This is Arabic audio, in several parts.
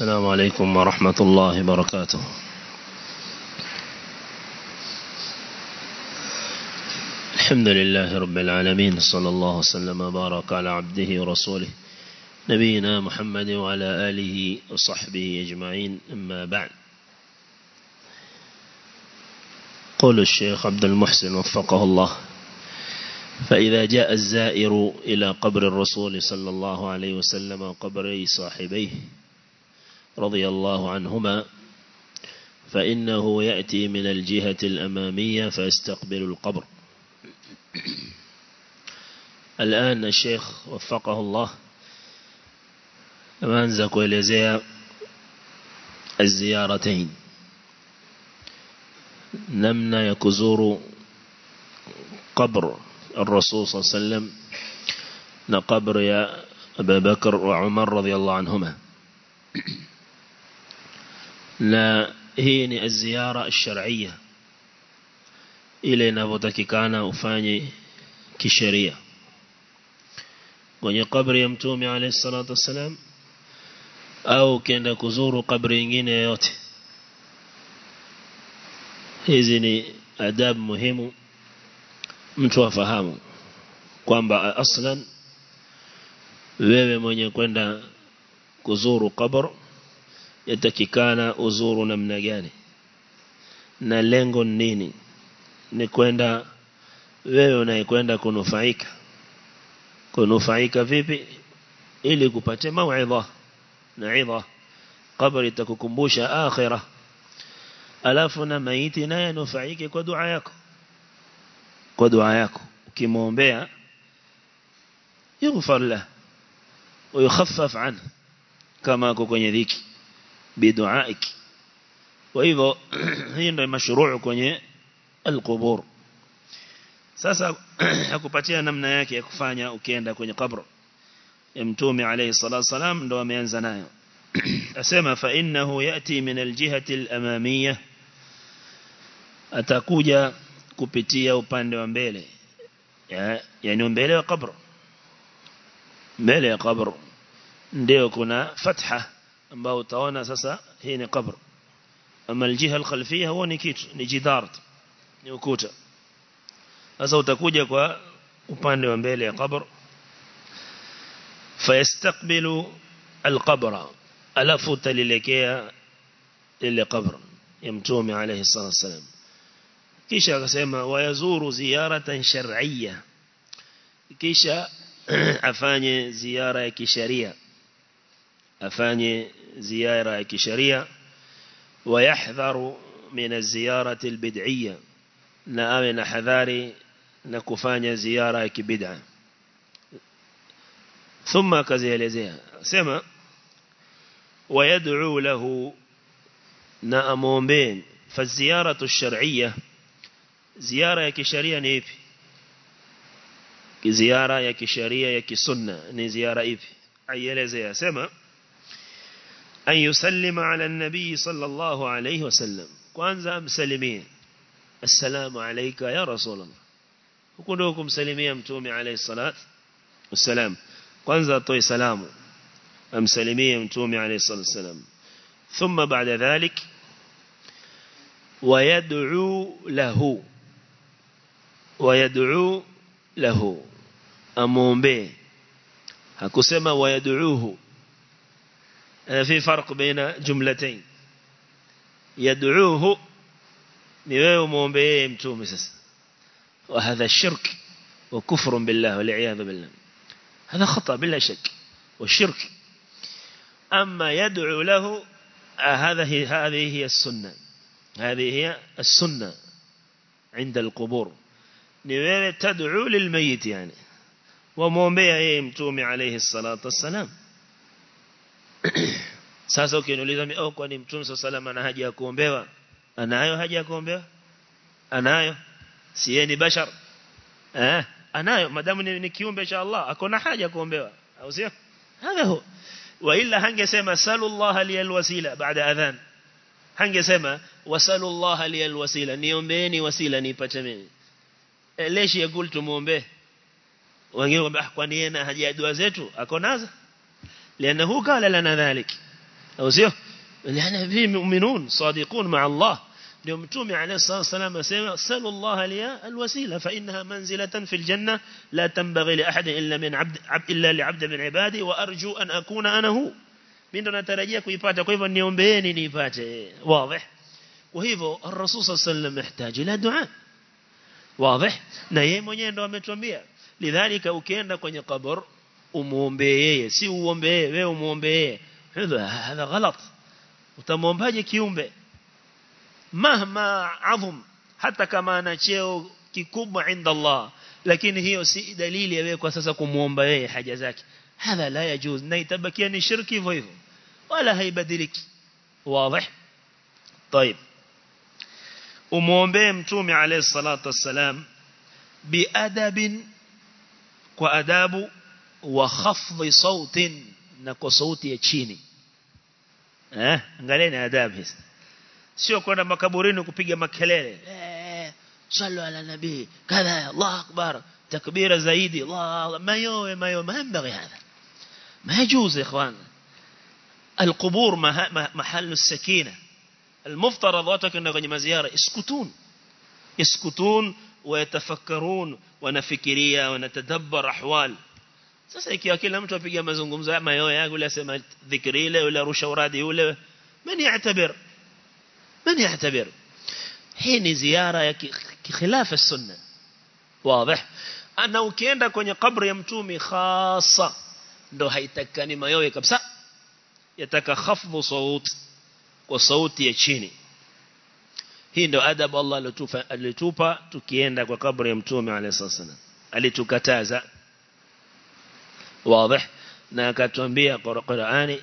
السلام عليكم ورحمة الله وبركاته. الحمد لله رب العالمين صلى الله وسلم وبارك على عبده ورسوله نبينا محمد وعلى آله وصحبه أجمعين أما بعد. قول الشيخ عبد المحسن وفقه الله فإذا جاء الزائر إلى قبر الرسول صلى الله عليه وسلم وقبر صاحبيه رضي الله عنهما فإنه يأتي من الجهة الأمامية فيستقبل القبر. الآن الشيخ وفقه الله أمانزا كويلزيا الزيارتين. نمنا يكزور قبر الرسول صلى الله عليه وسلم نقبر يا أبا بكر وعمر رضي الله عنهما. na hii ni ziara sharia ile inavyotakikana ufanye kisheria. Kwenye kabri ya mtume alayhi salatu wasalam au ukienda kuzuru kabri nyingine yoyote. Hizi ni adabu muhimu mtu afahamu kwamba aslan wewe mwenye kwenda kuzuru kabri yatakikana uzuru namna gani na lengo nini ni kwenda wewe unayekwenda kunufaika kunufaika vipi ili kupate mauidha na idha kabri itakukumbusha akhirah alafu na maiti naye nufaike kwa dua yako kwa dua yako ukimwombea yughfar lahu ويخفف عنه كما kwenye dhiki بدعائك. وإذا هين المشروع كوني القبور. ساسا هكو باتيا نمنا يكي يكفانيا وكيندا كوني قبر. امتومي عليه الصلاة والسلام دوام ينزنايا أسمى فإنه يأتي من الجهة الأمامية. أتاكوجا كوبيتيا وباند ومبيلي. يعني مبيلي قبر. مبيلي قبر. ndio kuna فتحة. Ambao utaona sasa hii ni kabr ama aljiha alkhalfiyya huwa ni kitu ni jidar ni ukuta sasa utakuja kwa upande wa mbele ya kabr fayastaqbilu alqabra alafu talilekea ile kabr ya mtume alayhi salatu wasalam kisha akasema wayazuru ziyaratan shar'iyya kisha afanye ziara ya kisheria afanye زيارة كشريعة ويحذر من الزيارة البدعية. نأمن حذاري نكفاني زيارة كبدعة. ثم كزي لزيها سمع. ويدعو له نأمون بين. فالزيارة الشرعية زيارة كشريعة نيبي. زيارة يا كشريعة يا كسنة. نزيارة إيه؟ أيه لزيا سما؟ أن يسلم على النبي صلى الله عليه وسلم. كوانزا مسلمين السلام عليك يا رسول الله. وكنوكم سلمين تومي عليه الصلاة والسلام. كوانزا طوي سلام. أم سلمين تومي عليه الصلاة والسلام. ثم بعد ذلك ويدعو له. ويدعو له. أمومبي هكو سما ويدعوه. في فرق بين جملتين. يدعوه نيوه مومبيه متومي سس وهذا الشرك وكفر بالله والعياذ بالله. هذا خطأ بلا شك والشرك. أما يدعو له هذه هذه هي السنة. هذه هي السنة عند القبور. نيوه تدعو للميت يعني. ومومبيه متومي عليه الصلاة والسلام. Sasa ukiniuliza mimi oh kwani Mtume sallallahu ana haja ya kuombewa? Anayo haja ya kuombewa? Anayo. Si yeye ni bashar. Eh, anayo madamu ni, ni kiumbe cha Allah, akona haja ya kuombewa. Au sio? hapo illa hangesema sallallahu liyal wasila baada adhan. Hangesema wasallallahu liyal wasila, niombeeni wasila nipate mimi. Eleshi gultu muombe Wengine kwamba kwani yeye na haja ya dua zetu akonaza? لأنه قال لنا ذلك. أو زيه لأن فيه مؤمنون صادقون مع الله. يوم تومي عليه الصلاة والسلام سألوا الله لي الوسيلة فإنها منزلة في الجنة لا تنبغي لأحد إلا, من عبد عبد إلا لعبد من عبادي وأرجو أن أكون أنا هو. من دون ترجية كيفات كيف أن ينبيني نيفات واضح؟ وهيفو الرسول صلى الله عليه وسلم يحتاج إلى دعاء. واضح؟ نايم ونين رومي لذلك أكيانا كوني قبر. Umuombe yeye si uombe yeye wewe umuombe yeye hadha hadha ghalat utamwombaje kiumbe mahma adhum hata kama ana cheo kikubwa inda Allah lakini hiyo si dalili ya wewe kwa sasa kumuomba yeye haja zake hadha la yajuz na itabakia ni shirki hivyo hivyo wala haibadiliki wazi طيب umuombe mtume alayhi salatu wassalam biadabin kwa adabu وخفض صوت نكو صوت يتشيني. ها؟ انغالين آداب هس سيو كنا مكبورين وكبيجة مكلين إيه، صلوا على النبي. كذا الله أكبر. تكبير زايدي الله ما يوم ما يوم. ما ينبغي هذا. ما يجوز يا إخوان. القبور محل السكينة. المفترض واتك أنه غني مزيارة. اسكتون اسكتون ويتفكرون ونفكرية ونتدبر أحوال. Sasa ikiwa kila mtu apiga mazungumzo ya mayowe yake yule asema dhikri ile yule rusha uradi yule من يعتبر من يعتبر hii ziara ya khilafa sunna wazi ana ukienda kwenye kabri ya mtumi khasa ndo haitakani mayowe kabisa yataka khafdhu saut kwa sauti ya chini hii ndo adabu Allah alitupa tukienda kwa kabri ya mtume alayhi sallam alitukataza wazi na akatuambia Qur'ani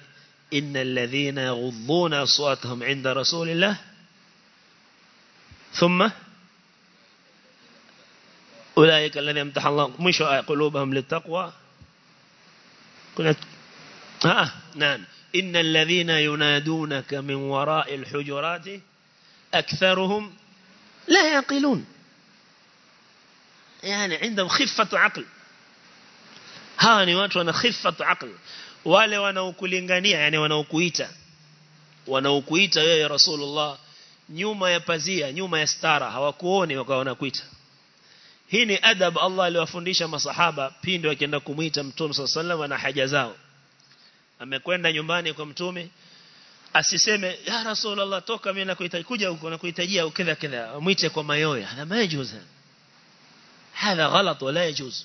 innal ladhina yaghudduna aswatahum 'inda rasulillah thumma أولئك الذين امتحن الله. مش قلوبهم للتقوى. كنا آه نعم. إن الذين ينادونك من وراء الحجرات أكثرهم لا يعقلون. يعني عندهم خفة عقل. hawa ni watu wana khifatu aql. Wale wanaokulingania yani wanaokuita. Wanaokuita wewe ya Rasulullah nyuma ya pazia nyuma ya stara hawakuoni wakawa wanakuita. Hii ni adab Allah aliwafundisha masahaba pindi wakienda kumuita mtume sallallahu na haja zao. Amekwenda nyumbani kwa mtume asiseme ya rasulullah toka mimi nakuita kuja huko nakuhitajia ukidha kidha muite kwa mayoya hada majuz hada ghalat wala yajuz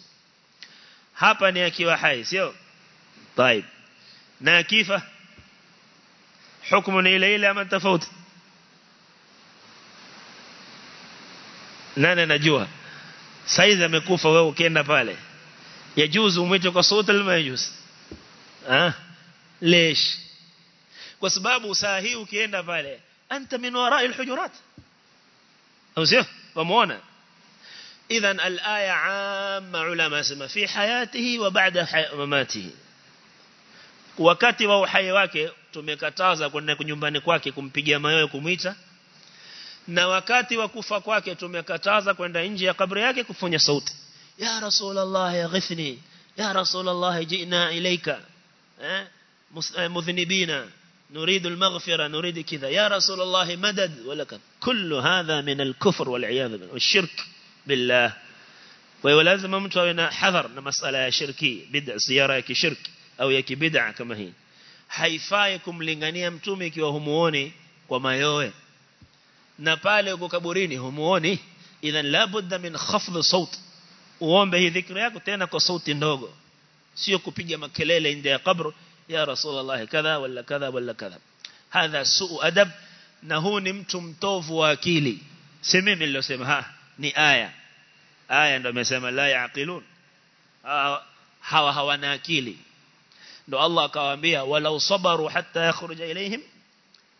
hapa ni akiwa hai sio طيب na akifa hukumu ni ile ile ama tofauti nani anajua saizi amekufa wewe ukienda pale yajuzu umwite kwa sauti alma yajuz ah ليش kwa sababu saa hii ukienda pale anta min wara'i alhujurat au sio wamuona إذا الآية عامة ا ما علماء سما في حياته وبعد حي... مماته. وكتب ا ح ي و ا ك ت كنا كن يمبني كواكي كم ب ي ج ي ا مايو كميتا ن و ك ت ب وكفا كواكي ت كنا ن ج ي ا يا رسول الله يغثني يا رسول الله جئنا إليك ل مذنبين نريد المغفرة نريد كذا يا رسول الله مدد ولك كل هذا من الكفر والعياذ بالله والشرك بالله ولازم mtu awe na hadhar na masala ya shirki bid'a ziara ya kishirki au ya kibid'a kama hii haifai kumlingania mtume ikiwa humuoni kwa mayowe na pale uko kaburini humuoni idhan la budda min khafdh saut uombe hii dhikri yako tena kwa sauti ndogo sio kupiga makelele nje ya kaburi ya rasulullah kadha wala kadha wala kadha hadha suu adab na huu ni mtu mtovu wa akili si mimi nilosema ha ni aya aya ndio imesema la yaqilun hawa hawana akili ndo Allah akawaambia walau sabaru hatta yakhruja ilaihim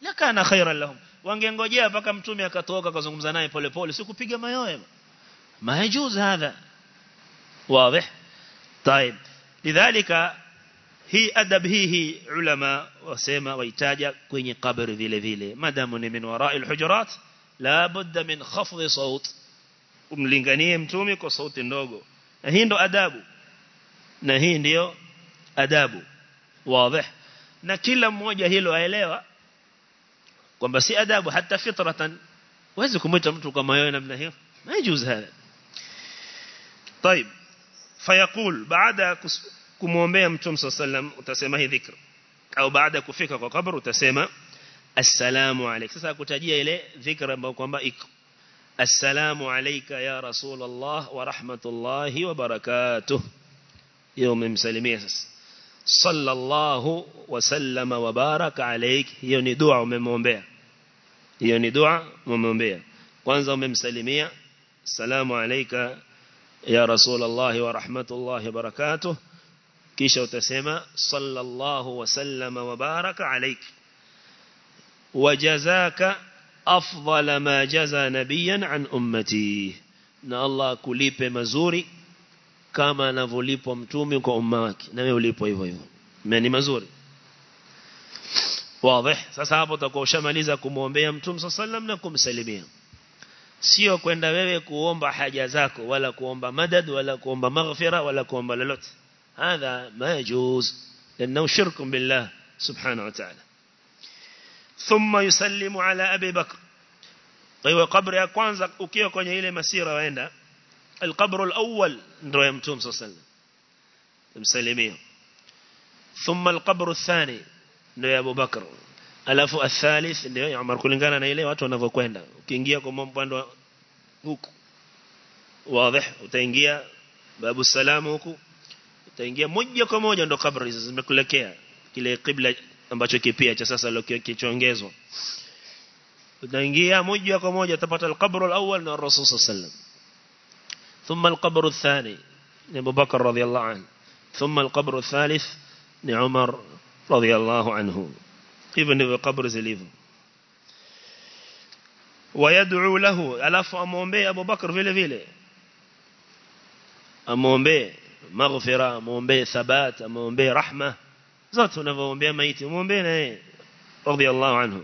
lakana khairan lahum wangengojea mpaka mtume akatoka akazungumza naye polepole si kupiga mayowe mahjuz hadha واضح طيب لذلك hii adab hii hii ulama wasema waitaja kwenye kabri vile vile madamu ni min wara'i alhujurat la budda min khafdh saut umlinganie mtume kwa sauti ndogo na hii ndo adabu na hii ndio adabu wazi na kila mmoja hilo aelewa kwamba si adabu hata fitratan huwezi kumwita mtu kama yeye namna hiyo maijuz hada طيب فيقول بعد kumwombea mtume sallam utasema hii dhikr au baada ya kufika kwa kaburi utasema assalamu alayk sasa kutajia ile dhikr ambayo kwamba السلام عليك يا رسول الله ورحمة الله وبركاته. يوم مسلمين. صلى الله وسلم وبارك عليك. يوني دعا ممبيا يوني دعا ممبيا وانزا ممسلمية السلام عليك يا رسول الله ورحمة الله وبركاته. كيش وتسيما صلى الله وسلم وبارك عليك. وجزاك وجزاك أفضل ما جزى نبيا عن أمتي. na الله akulipe mazuri kama anavyolipa mitume kwa umma nami walipwe vivyo hivyo mema mazuri واضح sasa hapo tukishamaliza kumwambia mtume صلى الله عليه وسلم na kumsalimia siyo kwenda wewe kuomba haja zako wala kuomba مدد wala kuomba مغفرة wala kuomba lolote هذا ما يجوز لأنه شرك بالله سبحانه وتعالى ثم يسلم على أبي بكر طيب قبر يا كwanza ukiwa kwenye ile masira waenda القبر الأول ndio ya mtume صلى الله عليه وسلم تمسلميه ثم القبر الثاني ndio ya Abu Bakr alafu الثالث ndio ya Umar kulingana na ile watu wanavyokwenda ukiingia kwa mpando huku wazi utaingia babu salamu huku utaingia moja kwa moja ndo kabri hizo zimekulekea kile kibla ambacho kipia cha sasa kichongezwa utaingia moja kwa moja utapata al-qabr al-awwal na Rasul sallam thumma al-qabr ath-thani ni Abu Bakar radhiyallahu anhu thumma al-qabr ath-thalith ni Umar radhiyallahu anhu hivyo ndivyo kabri zilivyo ويدعو له alafu amuombe Abu Bakar vile vile amuombe maghfira muombe thabat muombe rahma زرته نفوهم ميت يومون بينا رضي الله عنه.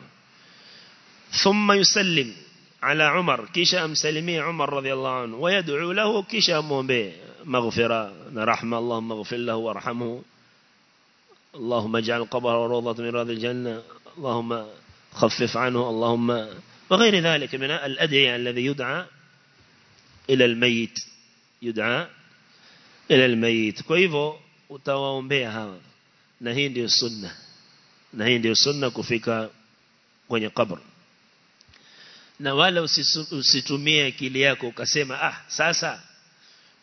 ثم يسلم على عمر كيش أمسلمي عمر رضي الله عنه ويدعو له كيشا أمهم به مغفرة. نرحمه اللهم اغفر له وارحمه. اللهم اجعل قبر وروضة من رضي الجنة. اللهم خفف عنه. اللهم وغير ذلك من الأدعية الذي يدعى إلى الميت. يدعى إلى الميت. كيف؟ تواهم به هذا na hii ndio sunna. Na hii ndio sunna kufika kwenye kabri na wala usitumie akili yako ukasema ah sasa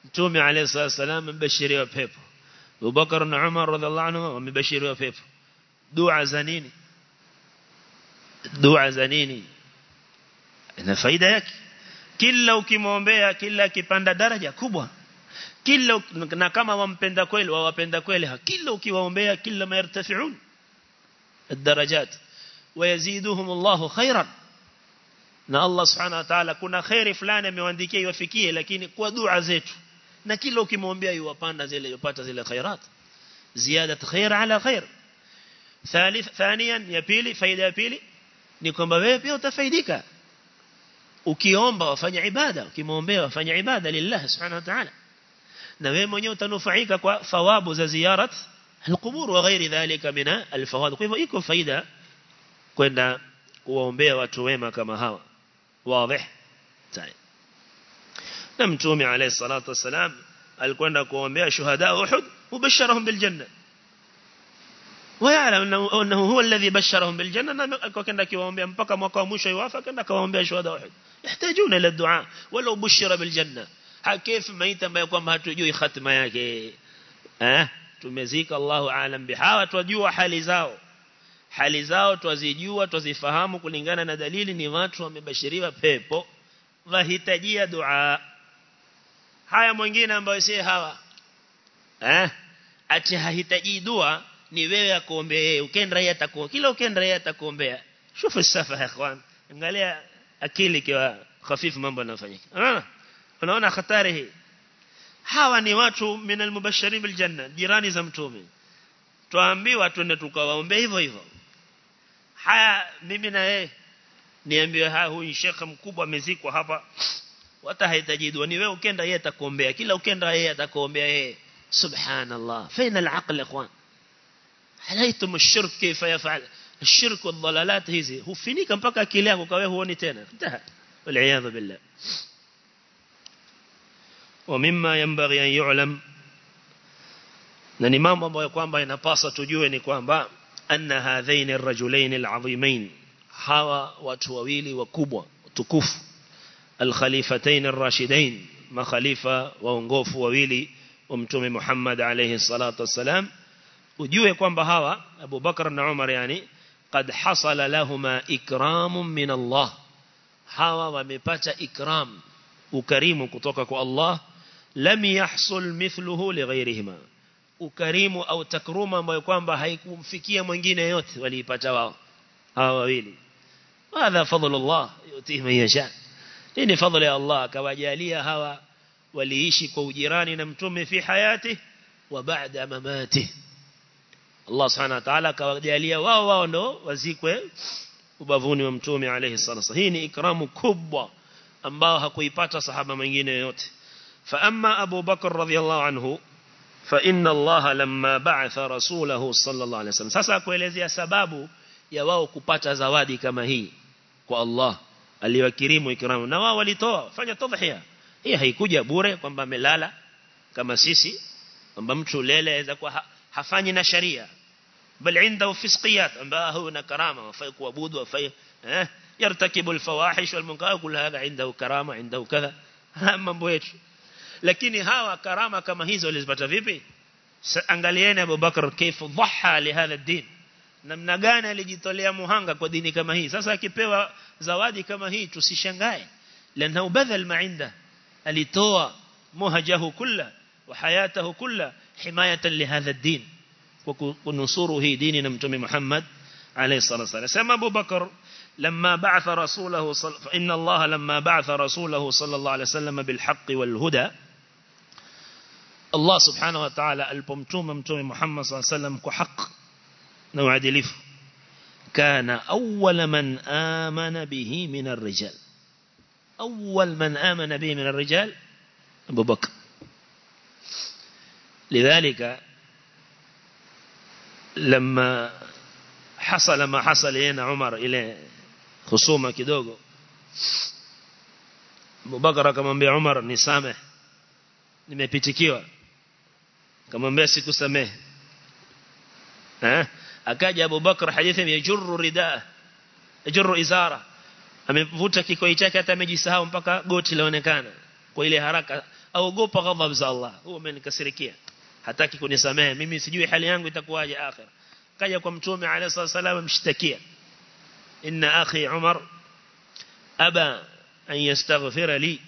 mtume alayhi salatu mbashiriwa pepo. Abubakar na Umar radhiallahu anhu wamebashiriwa pepo. Dua za nini? Dua za nini? Ina faida yake. Kila ukimwombea kila kipanda daraja kubwa kila na kama wampenda kweli wawapenda kweli kila ukiwaombea kila mayartafiun الدرجات ويزيدهم الله خيرا na Allah subhanahu wa ta'ala kuna khairi fulani amewaandikia iwafikie lakini kwa dua zetu na kila ukimwombea yuwapanda zile yupata zile khairat ziada khair ala khair ثالث ثانيا ya pili faida ya pili ni kwamba wewe pia utafaidika ukiomba wafanya ibada ukimwombea wafanya ibada lillah subhanahu wa ta'ala na wewe mwenyewe utanufaika kwa thawabu za ziyarat alqubur wa ghairi dhalika min alfawaid kwa hivyo iko faida kwenda kuwaombea watu wema kama hawa wazi tayeb na mtume alayhi salatu wasalam alikwenda kuombea shuhada Uhud mubasharahum bil janna ويعلم انه هو الذي بشرهم بالجنه كان كيواombea mpaka mwaka wa mwisho iwafa kenda kawaombea shuhada Uhud يحتاجون إلى الدعاء ولو بشر بالجنه hakifu maiti ambayo kwamba hatujui hatima yake. Eh? Tumezika Allahu aalam bihawa twajua hali zao. Hali zao twazijua twazifahamu kulingana na dalili ni watu wamebashiriwa pepo. Wahitajia dua. Haya mwingine ambayo si hawa. Eh? Ati hahitaji dua ni wewe akuombea yeye ukenda yeye atakuombea kila ukenda yeye atakuombea. Shufu safa ya ikhwan. Angalia akili kwa hafifu mambo yanafanyika unaona unaona hatari hii hawa ni watu minal mubashirin bil janna jirani za mtume tuambiwa twende tukawaombea hivyo hivyo haya mimi na yeye niambiwe haya huyu shekhe mkubwa amezikwa hapa hata hahitaji dua ni wewe ukenda yeye atakuombea kila ukenda yeye atakuombea yeye subhanallah faina al-aql ikhwan عليتم الشرك كيف يفعل الشرك والضلالات hizi hufinika mpaka akili yako kawe huoni tena intaha والعياذ بالله ومما ينبغي أن يعلم. ان نمام أبو يقوان بين باصة جوين يقوان با أن هذين الرجلين العظيمين حوا وتوويل وكبوة تكف الخليفتين الراشدين ما خليفة وأنقوف وويلي ومتوم محمد عليه الصلاة والسلام. وجوه يقوان هاوى أبو بكر بن عمر يعني قد حصل لهما إكرام من الله. حوا ومبتا إكرام وكريم كتوككو الله لم يحصل مثله لغيرهما. وكريم أو تكرم ما يقوم بها يكون في فيكيا من جينا يوت ولي باتاو ها ويلي. هذا فضل الله يؤتيه من يشاء. إن فضل الله كواجالية هوا وليش كوجيران نمتم في حياته وبعد مماته. الله سبحانه وتعالى كواجالية واو واو نو وزيكوه وبفوني ومتومي عليه الصلاة والسلام. هيني إكرام كبوة أنباها كويباتا صحابة من جنايات فأما أبو بكر رضي الله عنه فإن الله لما بعث رسوله صلى الله عليه وسلم. سأسا كوليزي سباب يواو كبات زوادي كما هي كو الله اللي وكريم وكرام نواو ولتوا فانيا تضحيا هي هي كجا بوري كمبا ملالا كما سيسي كمبا متو ليلة إذا كو حفاني نشريا بل عنده فسقيات أنباء هو نكرامة وفيق وبود وفيق يرتكب الفواحش والمنقاء كل هذا عنده كرامة عنده كذا هم من بويتش lakini hawa karama kama hizo walizipata vipi angalieni Abu Bakar kaifa dhaha li hadha ad-din namna gani alijitolea muhanga kwa dini kama hii sasa akipewa zawadi kama hii tusishangae lana badal ma inda alitoa muhajahu kulla wa hayatahu kulla himayatan li hadha ad-din ونصوره هي دين متوم محمد عليه الصلاة والسلام سمى أبو بكر لما بعث رسوله صل... فإن الله لما بعث رسوله صلى الله عليه وسلم بالحق والهدى الله سبحانه وتعالى البمتوم متوم محمد صلى الله عليه وسلم كحق. نوعدلف كان أول من آمن به من الرجال. أول من آمن به من الرجال أبو بكر. لذلك لما حصل ما حصل هنا عمر إلى خصومة kidogo Abu Bakar akamwambia Umar nisamehe nimepitikiwa akamwambia sikusamehe eh akaja Abu Bakar hadithi yajurru ridaa yajurru izara amevuta kikoi chake hata amejisahau mpaka goti laonekana kwa ile haraka aogopa ghadhab za Allah huo amenikasirikia hataki kunisamehe mimi sijui hali yangu itakuwaje akhir kaja kwa mtume alayhi salatu mshtakia inna akhi umar aba an yastaghfira li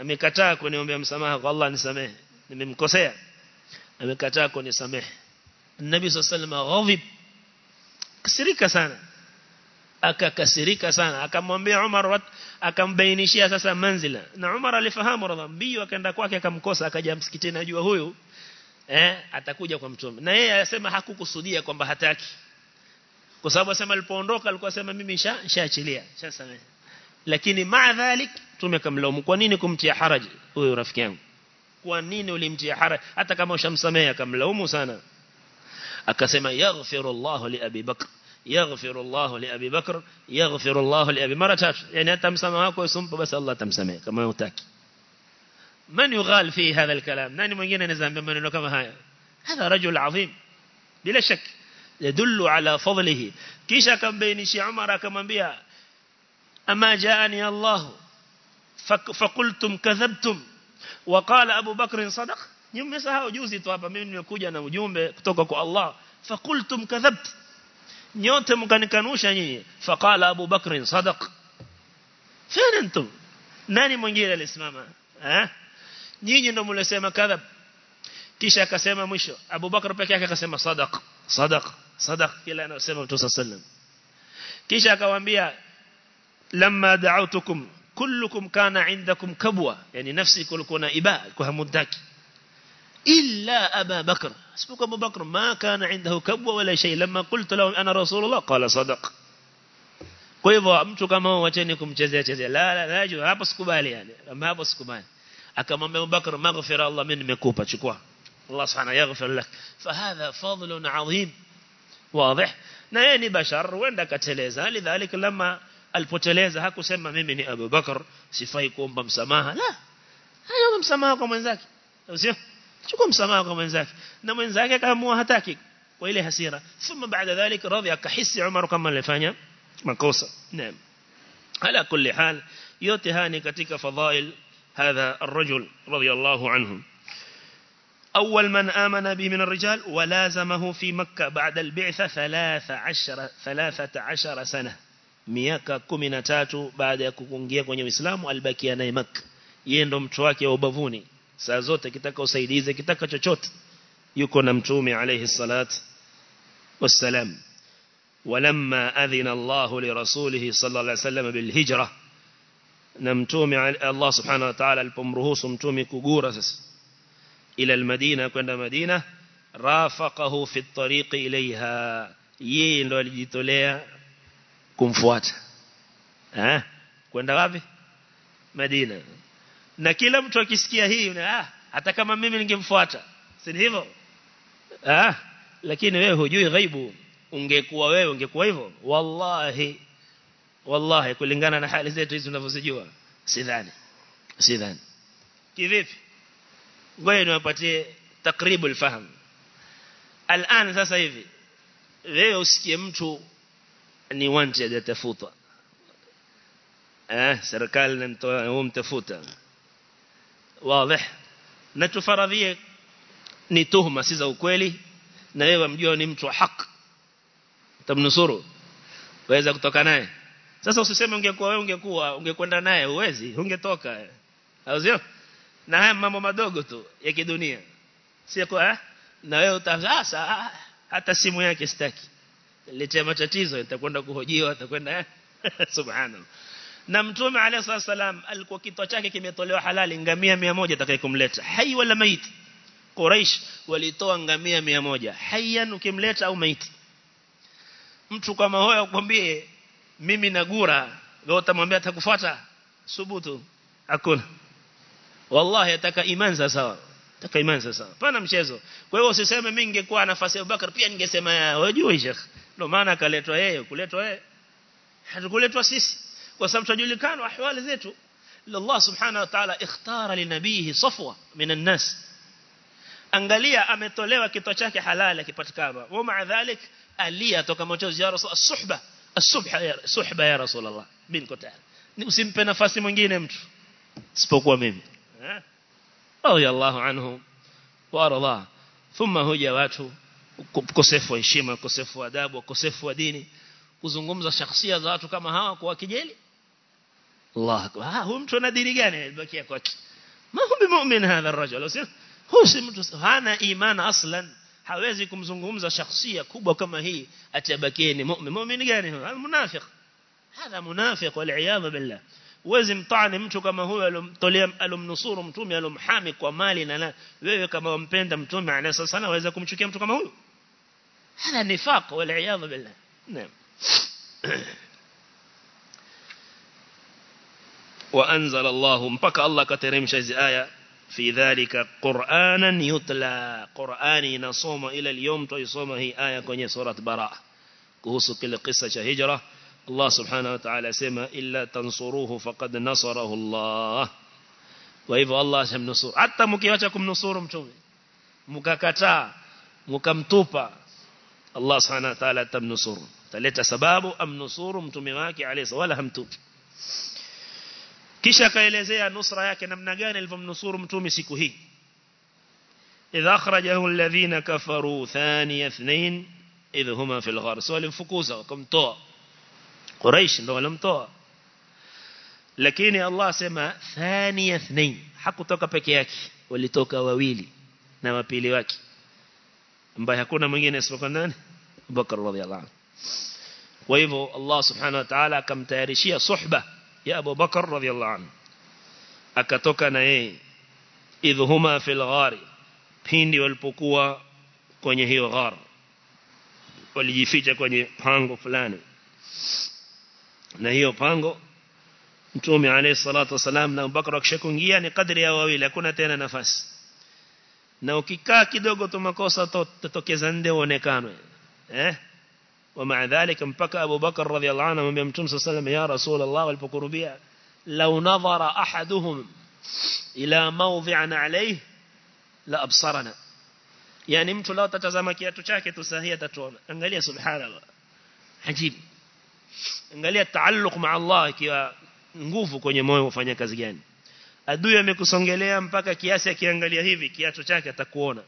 amekataa kuniombea msamaha kwa Allah nisamehe nimemkosea amekataa kunisamehe. Nabi sallallahu alaihi wasallam kasirika sana. Akakasirika sana. Akamwambia Umar akambainishia sasa manzila. Na Umar alifahamu radha. Mbio akaenda kwake akamkosa akaja msikitini ajua huyu eh atakuja kwa mtume. Na yeye anasema hakukusudia kwamba hataki. Kwa sababu asema alipoondoka alikuwa asema mimi nishaachilia nishasamehe. Lakini maa dhalik tumekamlaumu. Kwa nini kumtia haraji huyo rafiki yangu kwa nini ulimtia haraji hata kama ushamsamehe akamlaumu sana akasema yaghfirullahu li abi bakr yaghfirullahu li abi bakr yaghfirullahu li abi mara tatu yani hata msamaha wako usumpa basi Allah atamsamehe kama hutaki من يغال فيه هذا الكلام ناني mwingine anaweza maneno kama haya هذا رجل عظيم bila shak يدل على فضله kisha akambainishia Umar akamwambia ama jaani Allah فقلتم كذبتم وقال أبو بكر صدق. يمسها وجوزي طابا من يكوجا نوجوم بتوكو الله. فقلتم كذبت. نيوتم كانكانوشا نيني فقال أبو بكر صدق. فين أنتم؟ ناني منجير ها؟ نيني نمو سيما كذب. كيشا كاسما مشو. أبو بكر بكيكا كسيما صدق. صدق. صدق. كلا نسيما بتوسى السلم كيشا كاوامبيا لما دعوتكم كلكم كان عندكم كبوة. يعني نفسي كلكم إباء كهم الداك إلا أبا بكر. اسمك أبو بكر ما كان عنده كبوة ولا شيء. لما قلت لهم أنا رسول الله قال صدق. كيف أمتو كما هو وجنكم جزي جزي لا لا لا جو هابس كبالي يعني. ما هابس كبالي أكما أبا بكر مغفر الله من مكوبة شكوا. الله سبحانه يغفر لك. فهذا فضل عظيم. واضح. نعم بشر وعندك تليزا؟ لذلك لما alipoteleza hakusema mimi ni Abu Bakar sifai kuomba msamaha la hayo msamaha kwa mwenzake sio chukua msamaha kwa mwenzake na mwenzake akaamua hataki kwa ile hasira thumma baada dhalika radhi akahisi Umar kama alifanya makosa naam ala kulli hal yote haya ni katika fadhail الرجل رضي الله عنه أول من آمن به من الرجال ولازمه في مكة بعد البعثة ثلاثة عشر, ثلاثة عشر سنة miaka 13 baada ya kukungia kwenye Uislamu alibakia naye Makka yeye ndo mtu wake wa ubavuni saa zote kitaka usaidize kitaka chochote yuko na mtume alayhi salat wassalam ولما أذن الله لرسوله صلى الله عليه وسلم بالهجرة نمتومي الله سبحانه وتعالى البمرهوس متومي كقورة إلى المدينة كنا مدينة رافقه في الطريق إليها yeye ndo alijitolea kumfuata. Eh? Kwenda wapi? Madina na kila mtu akisikia hii una ah hata kama mimi ningemfuata. Si hivyo? Ah lakini wewe hujui ghaibu. Ungekuwa wewe ungekuwa hivyo. Wallahi wallahi kulingana na hali zetu hizi tunavyozijua sidhani. Sidhani. Kivipi? Ngoja niwapatie takribu alfahamu al'an sasa hivi wewe usikie mtu ni wanted atafutwa eh serikali inamtoa humtafuta wazi na tufaradhie ni tuhuma si za ukweli. Na wewe mjua ni mtu wa haki utamnusuru. Waweza kutoka naye. Sasa usiseme ungekuwa wewe ungekuwa ungekwenda naye uwezi ungetoka au sio? Na haya mambo madogo tu ya kidunia. Sio kwa na wewe utazasa hata simu yake sitaki letea matatizo itakwenda kuhojiwa atakwenda subhanallah. Na mtume alayhi salam alikuwa kitwa chake kimetolewa halali ngamia 100 atakayekumleta. Hai wala maiti Quraish walitoa ngamia 100 haiyan ukimleta au maiti mtu kama huyo akwambie mimi nagura wewe utamwambia atakufuata? Subutu. Hakuna. Wallahi ataka iman sawa. Ataka iman sawa. Pana mchezo. Kwa hiyo usiseme mimi ningekuwa nafasi ya Abubakar pia ningesema wewe Sheikh ndio maana kaletwa yeye kuletwa yeye. Hatukuletwa sisi kwa sababu tunajulikana ahwali zetu. Allah subhanahu wa ta'ala ikhtara linabihi safwa minan nas angalia ametolewa kito chake halali kipatikana wa maa alia toka machozi ya rasul as-suhba ya suhba ya rasulullah bin ni usimpe nafasi mwingine mtu isipokuwa mimi. Eh? Radiyallahu anhu wa radha thumma huja watu ukosefu wa heshima ukosefu wa adabu ukosefu wa dini kuzungumza shakhsia za watu kama hawa kwa kijeli? Allah ah huyu mtu ana dini gani? Alibakia kwa ma huwa muumini hadha ar-rajul? Huyu si mtu hana imani aslan. Hawezi kumzungumza shakhsia kubwa kama hii atabakie ni muumini muumini gani huyo munafiq hadha munafiq wal iyad billah uwezi mtani mtu kama huyo alomtolea alomnusuru mtume alomhami kwa mali na wewe kama wampenda mtume anasa sana waweza kumchukia mtu kama huyo nifaq wal iyad billah naam وأنزل الله مبكى الله كترمش هذه آية في ذلك قرآنا يتلى. قرآني نصوم إلى اليوم تيصوم هي آية كوني سورة براء كهوس كل قصة هجرة. الله سبحانه وتعالى سما إلا تنصروه فقد نصره الله. وإذا الله سم نصور. حتى مكيواتكم نصور متومي مكاكتا مكمتوبا الله سبحانه وتعالى تم نصر تلت سباب أم نصر متمواك عليه سوالا هم توت كيشا كيليزيا نصر ياك نمنغان الفم نصر متمسكه إذا أخرجه الذين كفروا ثاني اثنين إذ هما في الغار. سوال فكوزة وكم طوى قريش لو لم طوى لكن الله سما ثاني اثنين. حق توكا بكياك ولتوكا وويلي نما بيلي واكي ambaye hakuna mwingine isipokuwa nani Abubakar radhiallahu anhu kwa hivyo Allah subhanahu wa ta'ala akamtayarishia suhba ya Abu Bakar radhiallahu anhu akatoka na yeye idhuma fil ghari pindi walipokuwa kwenye hiyo ghar walijificha kwenye pango fulani na hiyo pango Mtume alayhi salatu wasalam na Abubakar akishakuingia ni kadri ya wawili hakuna tena nafasi na ukikaa kidogo tu makosa tutokeza nde uonekanwe eh ومع ذلك mpaka Abu Bakar radhiallahu anhu amwambia Mtume صلى الله عليه وسلم ya Rasulullah walipokurubia law nadhara ahaduhum ila mawdhi'an alayhi la absarana yani mtu lao tatazama kiatu chake tu sahihi atatuona angalia subhanallah ajib angalia taalluq ma Allah ikiwa nguvu kwenye moyo ufanya kazi gani Adui amekusongelea mpaka kiasi akiangalia hivi kiatu chake atakuona.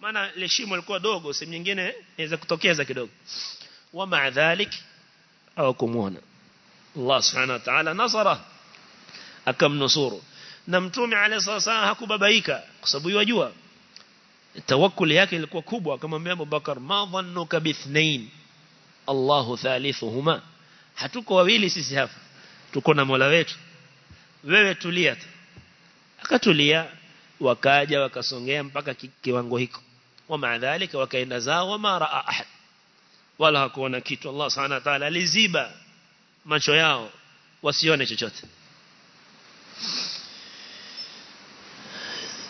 Maana ile shimo lilikuwa dogo sehemu nyingine inaweza kutokeza kidogo. Wa maadhalik au kumuona Allah subhanahu wa ta'ala nasara akamnusuru. Na mtume alayhi salatu hakubabaika kwa sababu yajua tawakkul yake ilikuwa kubwa akamwambia Abu Bakar ma dhannuka bithnain Allahu thalithuhuma. Hatuko wawili sisi hapa tuko na Mola wetu. Wewe tulia tu akatulia wakaja wakasongea mpaka kiwango hiko wa maadhalika wakaenda zao wama raa ahad wala hakuona kitu Allah subhanahu wa ta'ala aliziba macho yao wasione chochote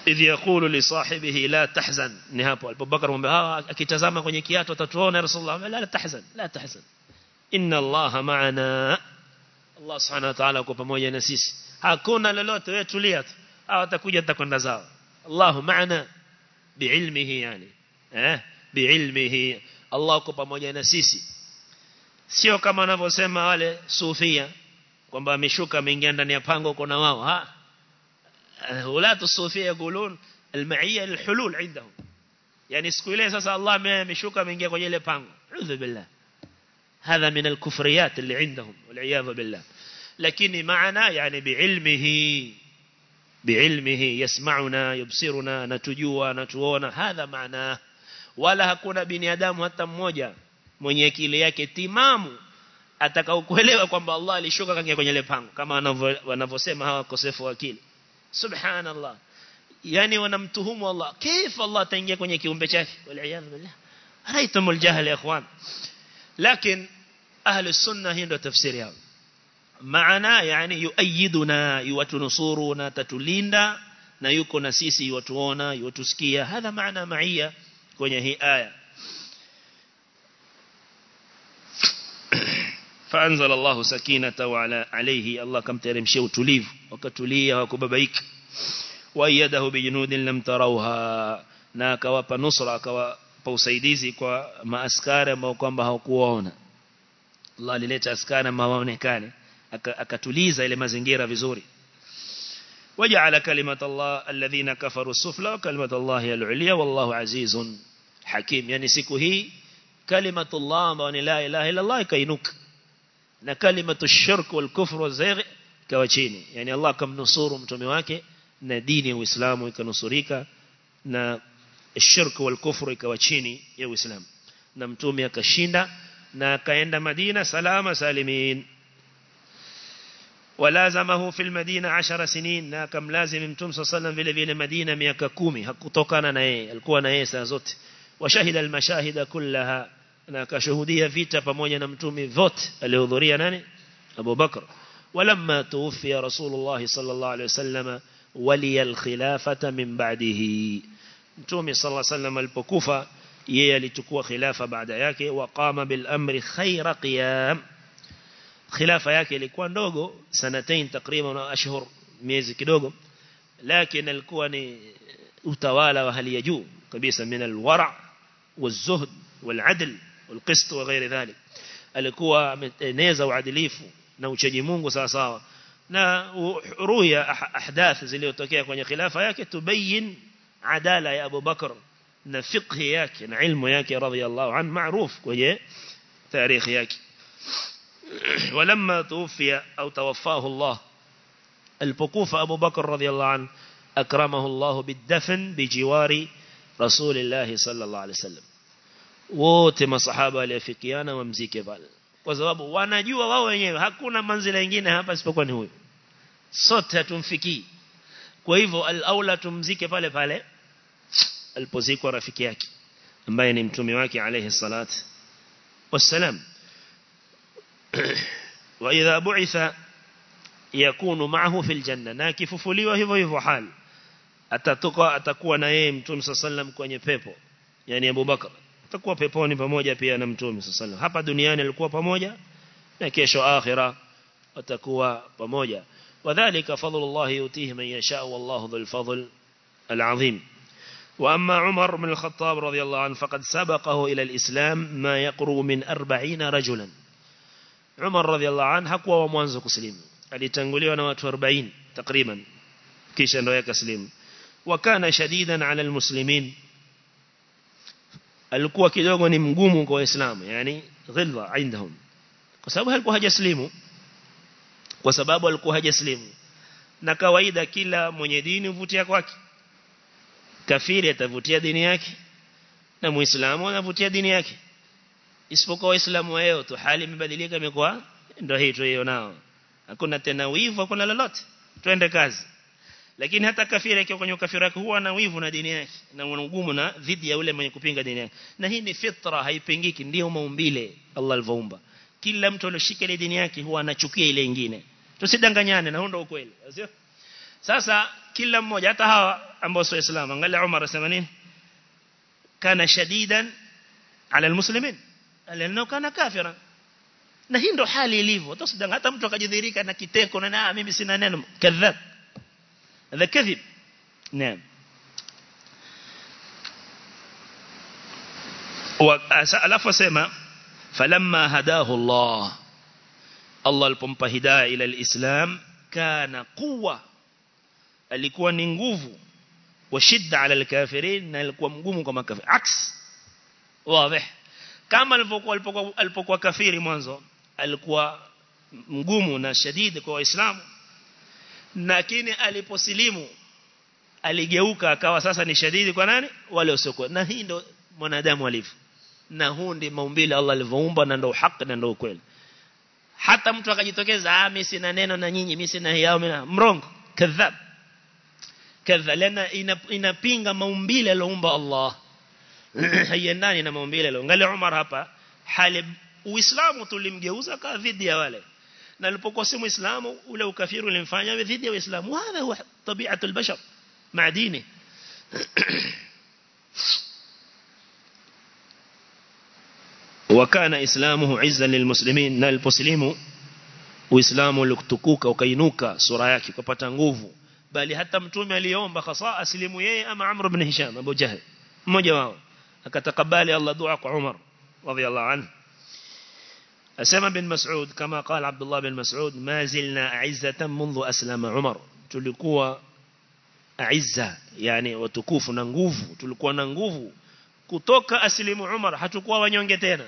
idh yaqulu li sahibihi la tahzan ni hapo alipobakar mwambie hawa akitazama kwenye kiatu atatuona rasulullah la la tahzan la tahzan inna allaha ma'ana Allah subhanahu wa ta'ala kwa pamoja na sisi hakuna lolote wewe tulia tu آه، أو تكوي جدك النزار الله معنا بعلمه يعني أه؟ بعلمه. الله كوبا مجانا سيسي. سيو كما نبو سيما والي صوفيا كما مشوكا من جاندان يبانغو كنا واو ها؟ هؤلاء الصوفية يقولون المعية الحلول عندهم. يعني سكولي ساسا الله مشوكا من جاندان يبانغو. عذو بالله. هذا من الكفريات اللي عندهم والعياذ بالله. لكن معنا يعني بعلمه. biilmihi yasmauna yubsiruna natujua natuona. Hadha maana wala hakuna binadamu hata mmoja mwenye akili yake timamu atakaokuelewa kwamba Allah alishuka kaingia kwenye ile pango kama wanavyosema hawa kosefu akili. Subhanallah. Yani wanamtuhumu Allah. Kaifa Allah ataingia kwenye kiumbe chake? Wal billah. Raitumul jahl ya ikhwan. Lakini ahli sunna hii ndio tafsiri maana yani yuayiduna yuwatunusuru tatulinda na yuko na sisi yuwatuona yuwatusikia hadha maana maia kwenye hii aya فأنزل الله سكينة على عليه الله كم ترمشي وتليف وكتليه وكببيك وأيده بجنود لم تروها na akawapa nusra akawapa usaidizi kwa maaskari ambao kwamba hawakuona Allah alileta askari ambao waonekane akatuliza ile mazingira vizuri وجعل كلمة الله الذين كفروا السفلى وكلمة الله العليا والله عزيز حكيم يعني siku hii كلمة الله ambao ni la ilaha illa Allah ikainuka na kalimatu shirk wal kufr wal zagh kawa chini yani Allah kamnusuru mtume wake na dini ya Uislamu ikanusurika na shirk wal kufr ikawa chini ya Uislamu na mtume akashinda na akaenda Madina salama salimin ولازمه في المدينة عشر سنين. na akamlazimu mtume صلى الله عليه وسلم في المدينة miaka kumi hakutokana naye alikuwa naye saa hizi saa zote. وشهد المشاهد كلها. na akashuhudia vita pamoja na mtume zote alizohudhuria nani؟ أبو بكر. ولما توفي رسول الله صلى الله عليه وسلم ولي الخلافة من بعده. mtume صلى الله عليه وسلم alipokufa yeye alichukua khilafa baada yake وقام بالأمر خير قيام. khilafa yake ilikuwa ndogo سنتين تقريبا أشهر miezi kidogo lakini alikuwa ni mtu wa hali ya juu? kabisa من الورع والزهد والعدل والقسط وغير ذلك. الكوى نيزة وعدليف نو تجيمونغو ساسا نا رؤية أحداث زي اللي اتوكيك واني خلافة ياكي تبين عدالة يا أبو بكر. نفقه ياكي علمه ياكي رضي الله عنه معروف تاريخ ياك تاريخ ياك ولما توفي أو توفاه الله البكوف أبو بكر رضي الله عنه أكرمه الله بالدفن بجوار رسول الله صلى الله عليه وسلم. وتم صحابة لفقيانا ومزيك بال. وزبابه ونجوه ووينيه هكونا منزل ينجينا هابس بكون هوي. صوتة تنفكي. كويفو الأولى تمزيك بال بال. البوزيك ورفكيك مبين يعني امتومي واكي عليه الصلاة والسلام. وإذا بعث يكون معه في الجنة. ناكف فلي وهو هو حال. أتتقى أتقوى نايم تومس صلى الله عليه وسلم يعني أبو بكر. تقوى بيبوني بموجة بيانا نم تومس صلى الله عليه وسلم. هابا دنياني لقوى بموجة. ناكيشو آخرة. أتقوى بموجة. وذلك فضل الله يؤتيه من يشاء والله ذو الفضل العظيم. وأما عمر بن الخطاب رضي الله عنه فقد سبقه إلى الإسلام ما يقرب من أربعين رجلاً. عمر رضي الله عنه حقوا وموانزو كسليم alitanguliwa na watu 40 takriban kisha ndio yakaslimu wakana shadidan ala almuslimin alikuwa kidogo ni mgumu kwa waislamu yani ghilza indahum kwa sababu alikuwa hajaslimu kwa sababu alikuwa hajaslimu na kawaida kila mwenye dini huvutia kwake kafiri atavutia dini yake na muislamu anavutia dini yake isipokuwa waislamu wao tu hali imebadilika imekuwa ndio hii tuionao hakuna tena wivu hakuna lolote. Twende kazi. Lakini hata kafiri akiwa kwenye kafiri yake huwa na wivu na dini yake na ugumu na dhidi ya yule mwenye kupinga dini yake. Na hii ni fitra haipingiki ndio maumbile Allah alivyoumba. Kila mtu alioshika ile dini yake huwa anachukia ile nyingine tusidanganyane na huo ndio ukweli sio? Sasa kila mmoja hata hawa ambao sio waislamu angalia Umar asema nini? Kana shadidan ala almuslimin alionao kana kafira na hii ndo hali ilivyo tusidanga hata mtu akajidhirika na kiteko na ah mimi sina neno kadhab هذا كذب نعم alafu asema falamma hadahu Allah Allah alipompa hidayah ila alislam kana quwwa alikuwa ni nguvu wa shidda ala alkafirin na alikuwa mgumu kwa makafiri aks wazi kama alipokuwa alipokuwa kafiri mwanzo alikuwa mgumu na shadidi kwa waislamu. Lakini aliposilimu aligeuka akawa sasa ni shadidi kwa nani? Wale wasiokuwa. Na hii ndio mwanadamu alivyo. Na huu ndi maumbile Allah alivyoumba na ndio haki na ndio kweli hata mtu akajitokeza ah mimi sina neno na nyinyi mimi sina hiyo mimi mrongo. Kadhab. Kadhalana inapinga maumbile aliyoumba Allah haiendani na maumbile aliyoangalia Umar hapa hali Uislamu tulimgeuza kwa dhidi ya wale na alipokuwa si muislamu ule ukafiri ulimfanya dhidi ya uislamu hadha huwa tabiatu albashar ma dini وكان اسلامه عزا للمسلمين na aliposlimu uislamu ulitukuka ukainuka sura yake kupata nguvu bali hata mtume aliomba hasa aslimu yeye ama Amr ibn Hisham Abu Jahl mmoja wao akatakabali Allah dua kwa Umar radiyallahu anhu أسمى بن مسعود كما قال عبد الله بن مسعود ما زلنا أعزة منذ أسلم عمر تلقوا أعزة يعني وتكوف ننغوف تلقوا ننغوف kutoka aslimu Umar hatakuwa wanyonge tena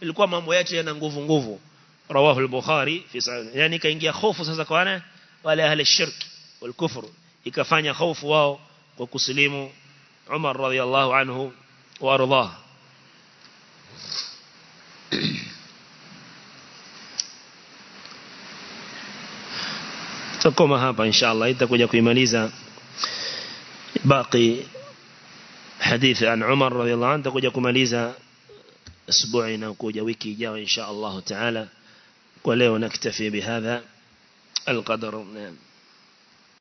ilikuwa mambo yetu yana nguvu nguvu rawahu al-Bukhari fi yani kaingia hofu sasa kwa wana wale ahli shirk wal kufr ikafanya hofu wao kwa kuslimu Umar radhiyallahu anhu وأرضاه تقوم هابا إن شاء الله إذا كنت أقول باقي حديث عن عمر رضي الله عنه تقول أقول ماليزا أسبوعين أقول ويكي جاو إن شاء الله تعالى وليو نكتفي بهذا القدر نعم